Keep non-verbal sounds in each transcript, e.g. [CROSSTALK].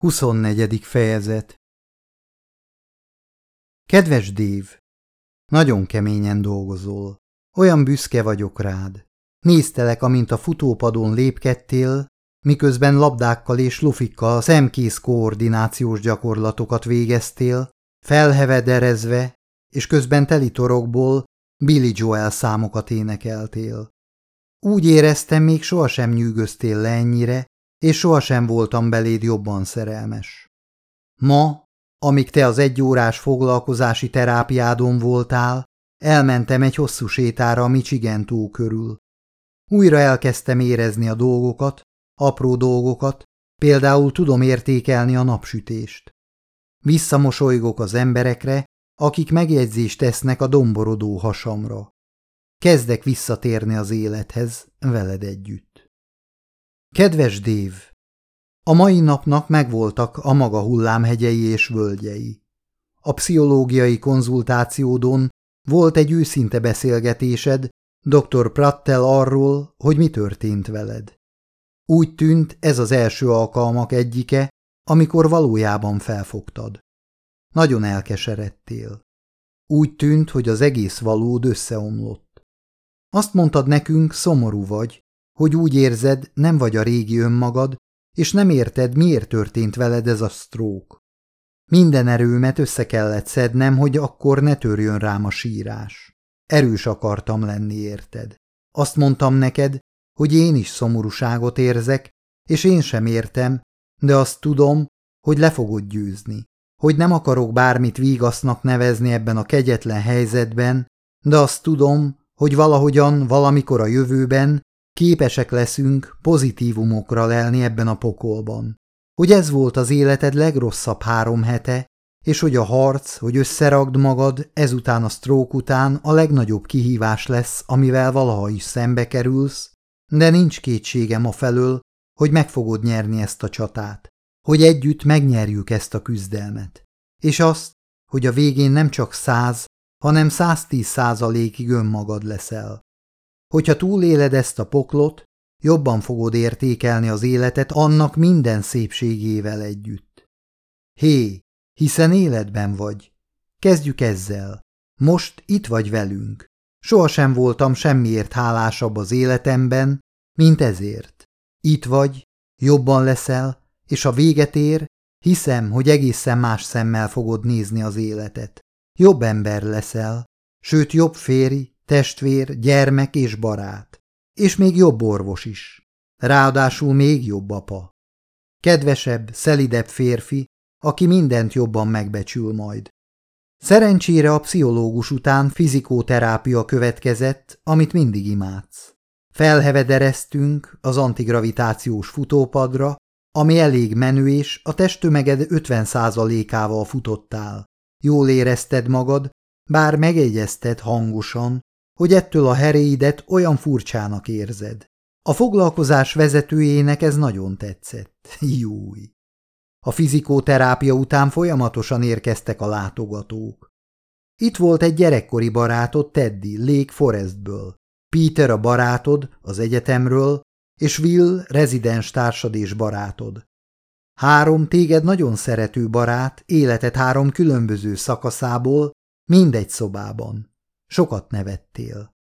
24. fejezet Kedves Dév! Nagyon keményen dolgozol. Olyan büszke vagyok rád. Néztelek, amint a futópadon lépkedtél, miközben labdákkal és lufikkal szemkész koordinációs gyakorlatokat végeztél, felhevederezve, és közben telitorokból Billy Joel számokat énekeltél. Úgy éreztem, még sohasem nyűgöztél le ennyire, és sohasem voltam beléd jobban szerelmes. Ma, amíg te az egyórás foglalkozási terápiádon voltál, elmentem egy hosszú sétára a Michigan tó körül. Újra elkezdtem érezni a dolgokat, apró dolgokat, például tudom értékelni a napsütést. Visszamosolygok az emberekre, akik megjegyzést tesznek a domborodó hasamra. Kezdek visszatérni az élethez veled együtt. Kedves Dév! A mai napnak megvoltak a maga hullámhegyei és völgyei. A pszichológiai konzultációdon volt egy őszinte beszélgetésed dr. Prattel arról, hogy mi történt veled. Úgy tűnt ez az első alkalmak egyike, amikor valójában felfogtad. Nagyon elkeseredtél. Úgy tűnt, hogy az egész valód összeomlott. Azt mondtad nekünk, szomorú vagy, hogy úgy érzed, nem vagy a régi önmagad, és nem érted, miért történt veled ez a sztrók. Minden erőmet össze kellett szednem, hogy akkor ne törjön rám a sírás. Erős akartam lenni, érted? Azt mondtam neked, hogy én is szomorúságot érzek, és én sem értem, de azt tudom, hogy le fogod győzni. Hogy nem akarok bármit vígasznak nevezni ebben a kegyetlen helyzetben, de azt tudom, hogy valahogyan, valamikor a jövőben Képesek leszünk pozitívumokra lelni ebben a pokolban. Hogy ez volt az életed legrosszabb három hete, és hogy a harc, hogy összeragd magad ezután a sztrók után a legnagyobb kihívás lesz, amivel valaha is szembe kerülsz, de nincs kétségem a felől, hogy meg fogod nyerni ezt a csatát, hogy együtt megnyerjük ezt a küzdelmet. És azt, hogy a végén nem csak száz, hanem száztíz százalékig önmagad leszel. Hogyha túléled ezt a poklot, jobban fogod értékelni az életet annak minden szépségével együtt. Hé, hiszen életben vagy. Kezdjük ezzel. Most itt vagy velünk. Sohasem voltam semmiért hálásabb az életemben, mint ezért. Itt vagy, jobban leszel, és a véget ér, hiszem, hogy egészen más szemmel fogod nézni az életet. Jobb ember leszel, sőt jobb férj, testvér, gyermek és barát. És még jobb orvos is. Ráadásul még jobb apa. Kedvesebb, szelidebb férfi, aki mindent jobban megbecsül majd. Szerencsére a pszichológus után fizikóterápia következett, amit mindig imádsz. Felhevedereztünk az antigravitációs futópadra, ami elég menő és a testtömeged 50%-ával futottál. Jól érezted magad, bár megegyezted hangosan, hogy ettől a heréidet olyan furcsának érzed. A foglalkozás vezetőjének ez nagyon tetszett. [LAUGHS] Júj! A fizikóterápia után folyamatosan érkeztek a látogatók. Itt volt egy gyerekkori barátod Teddy Lake Forestből, Peter a barátod az egyetemről, és Will rezidens társad és barátod. Három téged nagyon szerető barát, életet három különböző szakaszából, mindegy szobában. Sokat nevettél.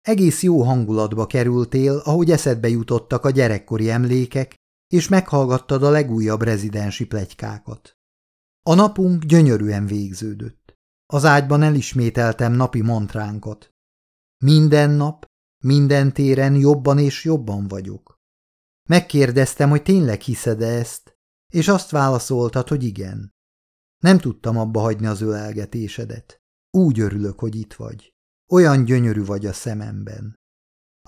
Egész jó hangulatba kerültél, ahogy eszedbe jutottak a gyerekkori emlékek, és meghallgattad a legújabb rezidensi plegykákat. A napunk gyönyörűen végződött. Az ágyban elismételtem napi mantránkat. Minden nap, minden téren jobban és jobban vagyok. Megkérdeztem, hogy tényleg hiszed -e ezt, és azt válaszoltad, hogy igen. Nem tudtam abba hagyni az ölelgetésedet. Úgy örülök, hogy itt vagy. Olyan gyönyörű vagy a szememben.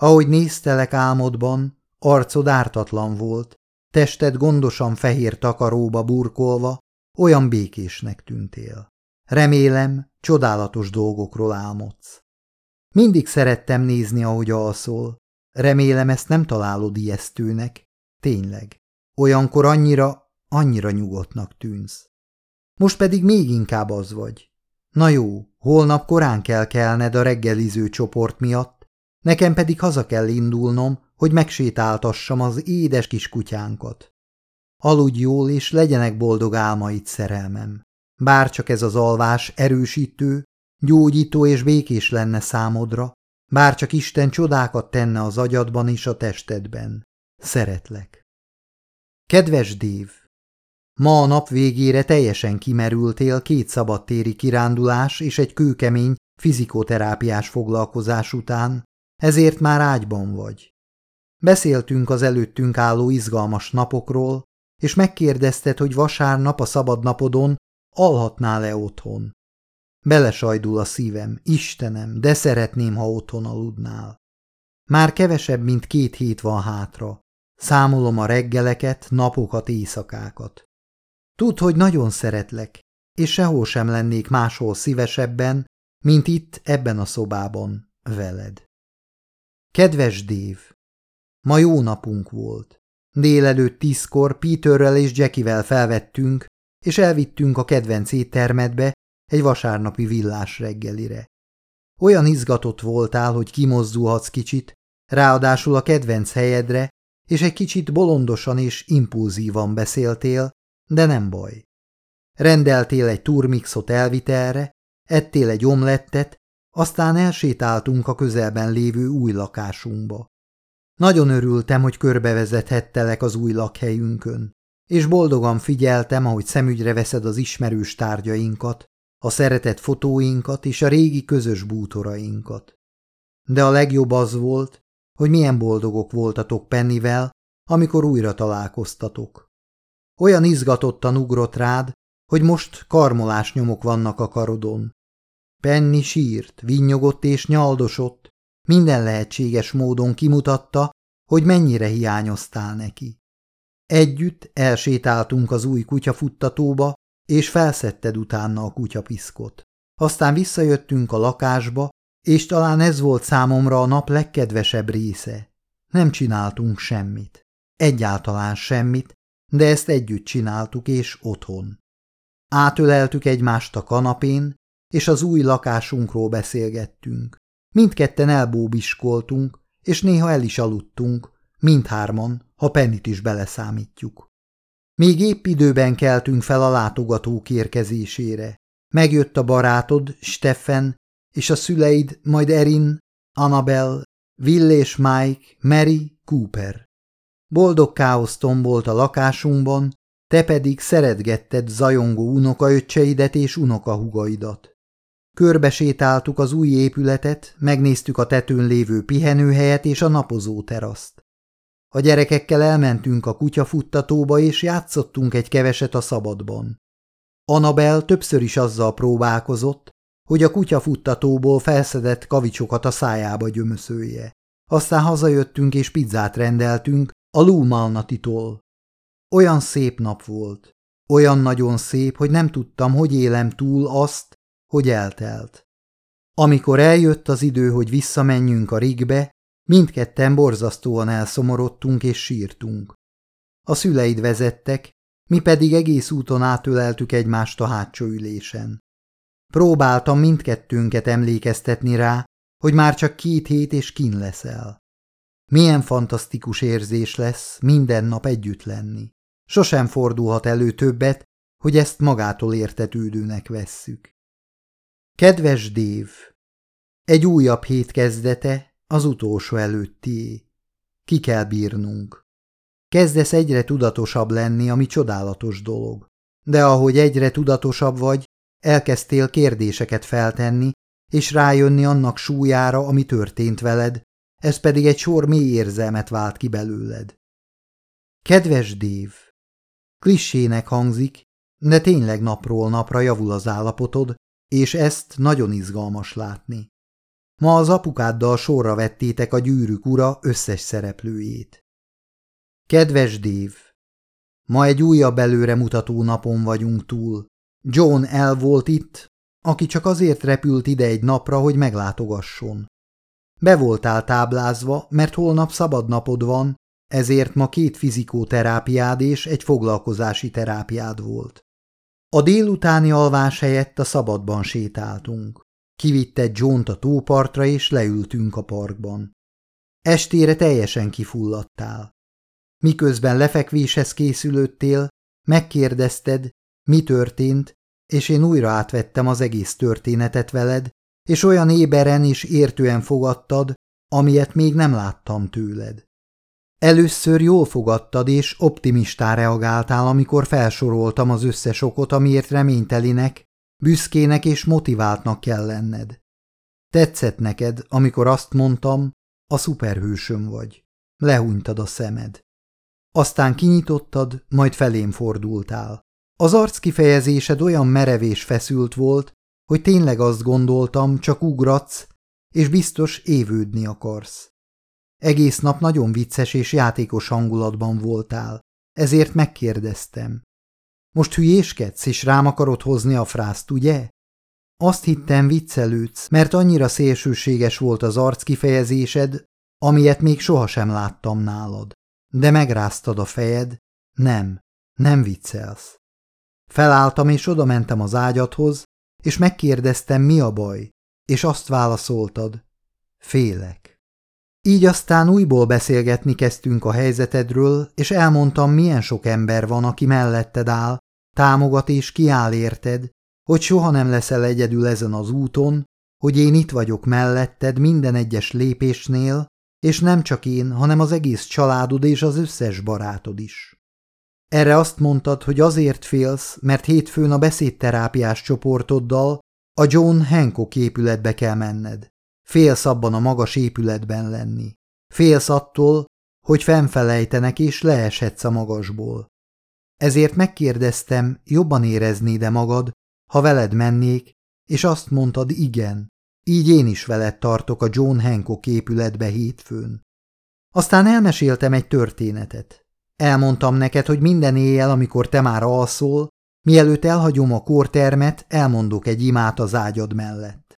Ahogy néztelek álmodban, arcod ártatlan volt, tested gondosan fehér takaróba burkolva, olyan békésnek tűntél. Remélem, csodálatos dolgokról álmodsz. Mindig szerettem nézni, ahogy alszol. Remélem, ezt nem találod ijesztőnek. Tényleg. Olyankor annyira, annyira nyugodtnak tűnsz. Most pedig még inkább az vagy. Na jó, holnap korán kell kelned a reggeliző csoport miatt, nekem pedig haza kell indulnom, hogy megsétáltassam az édes kis kutyánkat. aludj jól, és legyenek boldog álmaid, szerelmem. Bárcsak ez az alvás erősítő, gyógyító és békés lenne számodra, bárcsak Isten csodákat tenne az agyadban és a testedben. Szeretlek. Kedves Dév! Ma a nap végére teljesen kimerültél két szabadtéri kirándulás és egy kőkemény fizikoterápiás foglalkozás után, ezért már ágyban vagy. Beszéltünk az előttünk álló izgalmas napokról, és megkérdezted, hogy vasárnap a szabadnapodon alhatnál-e otthon. Belesajdul a szívem, Istenem, de szeretném, ha otthon aludnál. Már kevesebb, mint két hét van hátra. Számolom a reggeleket, napokat, éjszakákat. Tudd, hogy nagyon szeretlek, és sehol sem lennék máshol szívesebben, mint itt ebben a szobában, veled. Kedves Dév! Ma jó napunk volt. Délelőtt tízkor Peterrel és Jackivel felvettünk, és elvittünk a kedvenc éttermedbe egy vasárnapi villás reggelire. Olyan izgatott voltál, hogy kimozdulhatsz kicsit, ráadásul a kedvenc helyedre, és egy kicsit bolondosan és impulzívan beszéltél, de nem baj. Rendeltél egy turmixot elvitelre, ettél egy omlettet, aztán elsétáltunk a közelben lévő új lakásunkba. Nagyon örültem, hogy körbevezethettelek az új lakhelyünkön, és boldogan figyeltem, ahogy szemügyre veszed az ismerős tárgyainkat, a szeretett fotóinkat és a régi közös bútorainkat. De a legjobb az volt, hogy milyen boldogok voltatok Pennivel, amikor újra találkoztatok. Olyan izgatottan ugrott rád, hogy most karmolás nyomok vannak a karodon. Penny sírt, vinnyogott és nyaldosott, minden lehetséges módon kimutatta, hogy mennyire hiányoztál neki. Együtt elsétáltunk az új kutyafuttatóba, és felszedted utána a kutyapiszkot. Aztán visszajöttünk a lakásba, és talán ez volt számomra a nap legkedvesebb része. Nem csináltunk semmit. Egyáltalán semmit, de ezt együtt csináltuk, és otthon. Átöleltük egymást a kanapén, és az új lakásunkról beszélgettünk. Mindketten elbóbiskoltunk, és néha el is aludtunk, mindhárman, ha Pennit is beleszámítjuk. Még épp időben keltünk fel a látogatók érkezésére. Megjött a barátod, Steffen, és a szüleid, majd Erin, Annabel, Will és Mike, Mary, Cooper. Boldog káosz tombolt a lakásunkban, te pedig szeretgetted zajongó unokaöccseidet és unokahugaidat. Körbesétáltuk az új épületet, megnéztük a tetőn lévő pihenőhelyet és a napozó teraszt. A gyerekekkel elmentünk a kutyafuttatóba, és játszottunk egy keveset a szabadban. Anabel többször is azzal próbálkozott, hogy a kutyafuttatóból felszedett kavicsokat a szájába gyömöszölje. Aztán hazajöttünk és pizzát rendeltünk a Lúmalnatitól. Olyan szép nap volt. Olyan nagyon szép, hogy nem tudtam, hogy élem túl azt, hogy eltelt. Amikor eljött az idő, hogy visszamenjünk a rigbe, mindketten borzasztóan elszomorodtunk és sírtunk. A szüleid vezettek, mi pedig egész úton átöleltük egymást a hátsó ülésen. Próbáltam mindkettőnket emlékeztetni rá, hogy már csak két hét és kin leszel. Milyen fantasztikus érzés lesz minden nap együtt lenni. Sosem fordulhat elő többet, hogy ezt magától értetődőnek vesszük. Kedves Dév! Egy újabb hét kezdete, az utolsó előttié. Ki kell bírnunk. Kezdesz egyre tudatosabb lenni, ami csodálatos dolog. De ahogy egyre tudatosabb vagy, elkezdtél kérdéseket feltenni, és rájönni annak súlyára, ami történt veled, ez pedig egy sor mély érzelmet vált ki belőled. Kedves Dév! Klissének hangzik, de tényleg napról napra javul az állapotod, és ezt nagyon izgalmas látni. Ma az apukáddal sorra vettétek a gyűrűk ura összes szereplőjét. Kedves Dév! Ma egy újabb előremutató napon vagyunk túl. John el volt itt, aki csak azért repült ide egy napra, hogy meglátogasson. Be voltál táblázva, mert holnap szabad napod van, ezért ma két fizikóterápiád és egy foglalkozási terápiád volt. A délutáni alvás helyett a szabadban sétáltunk. Kivitte john a tópartra, és leültünk a parkban. Estére teljesen kifulladtál. miközben lefekvéshez készülődtél, megkérdezted, mi történt, és én újra átvettem az egész történetet veled, és olyan éberen és értően fogadtad, amilyet még nem láttam tőled. Először jól fogadtad és optimistán reagáltál, amikor felsoroltam az összes okot, amiért reménytelinek, büszkének és motiváltnak kell lenned. Tetszett neked, amikor azt mondtam, a szuperhősöm vagy. Lehúnytad a szemed. Aztán kinyitottad, majd felém fordultál. Az arc kifejezésed olyan merevés feszült volt, hogy tényleg azt gondoltam, csak ugratsz, és biztos évődni akarsz. Egész nap nagyon vicces és játékos hangulatban voltál, ezért megkérdeztem. Most hülyéskedsz, és rám akarod hozni a frászt, ugye? Azt hittem viccelődsz, mert annyira szélsőséges volt az arc kifejezésed, amilyet még sohasem láttam nálad. De megráztad a fejed, nem, nem viccelsz. Felálltam és odamentem az ágyadhoz, és megkérdeztem, mi a baj, és azt válaszoltad, félek. Így aztán újból beszélgetni kezdtünk a helyzetedről, és elmondtam, milyen sok ember van, aki melletted áll, támogat és kiáll érted, hogy soha nem leszel egyedül ezen az úton, hogy én itt vagyok melletted minden egyes lépésnél, és nem csak én, hanem az egész családod és az összes barátod is. Erre azt mondtad, hogy azért félsz, mert hétfőn a beszédterápiás csoportoddal a John Hancock épületbe kell menned. Félsz abban a magas épületben lenni. Félsz attól, hogy fennfelejtenek és leeshetsz a magasból. Ezért megkérdeztem, jobban éreznéd-e magad, ha veled mennék, és azt mondtad igen, így én is veled tartok a John Hancock épületbe hétfőn. Aztán elmeséltem egy történetet. Elmondtam neked, hogy minden éjjel, amikor te már alszol, mielőtt elhagyom a kórtermet, elmondok egy imát az ágyad mellett.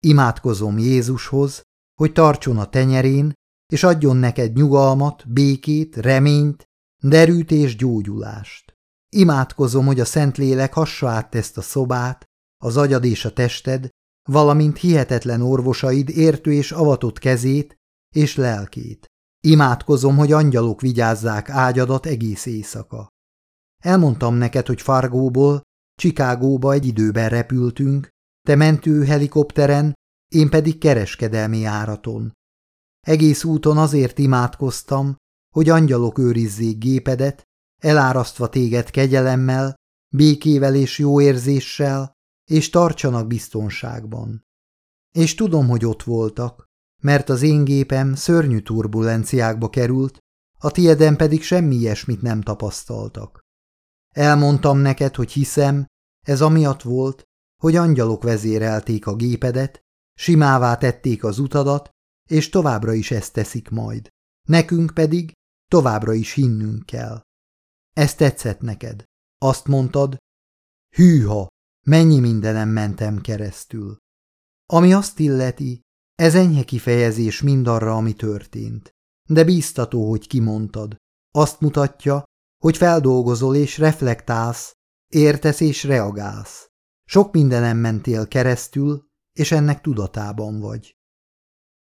Imádkozom Jézushoz, hogy tartson a tenyerén, és adjon neked nyugalmat, békét, reményt, derűt és gyógyulást. Imádkozom, hogy a Szentlélek hassa át ezt a szobát, az agyad és a tested, valamint hihetetlen orvosaid értő és avatott kezét és lelkét. Imádkozom, hogy angyalok vigyázzák ágyadat egész éjszaka. Elmondtam neked, hogy Fargóból, Csikágóba egy időben repültünk, te mentő helikopteren, én pedig kereskedelmi áraton. Egész úton azért imádkoztam, hogy angyalok őrizzék gépedet, elárasztva téged kegyelemmel, békével és jó érzéssel, és tartsanak biztonságban. És tudom, hogy ott voltak, mert az én gépem szörnyű turbulenciákba került, a tieden pedig semmi ilyesmit nem tapasztaltak. Elmondtam neked, hogy hiszem, ez amiatt volt, hogy angyalok vezérelték a gépedet, simává tették az utadat, és továbbra is ezt teszik majd. Nekünk pedig továbbra is hinnünk kell. Ez tetszett neked. Azt mondtad, hűha, mennyi mindenem mentem keresztül. Ami azt illeti, ez enyhe kifejezés mindarra, ami történt. De bíztató, hogy kimondtad. Azt mutatja, hogy feldolgozol és reflektálsz, értesz és reagálsz. Sok mindenem mentél keresztül, és ennek tudatában vagy.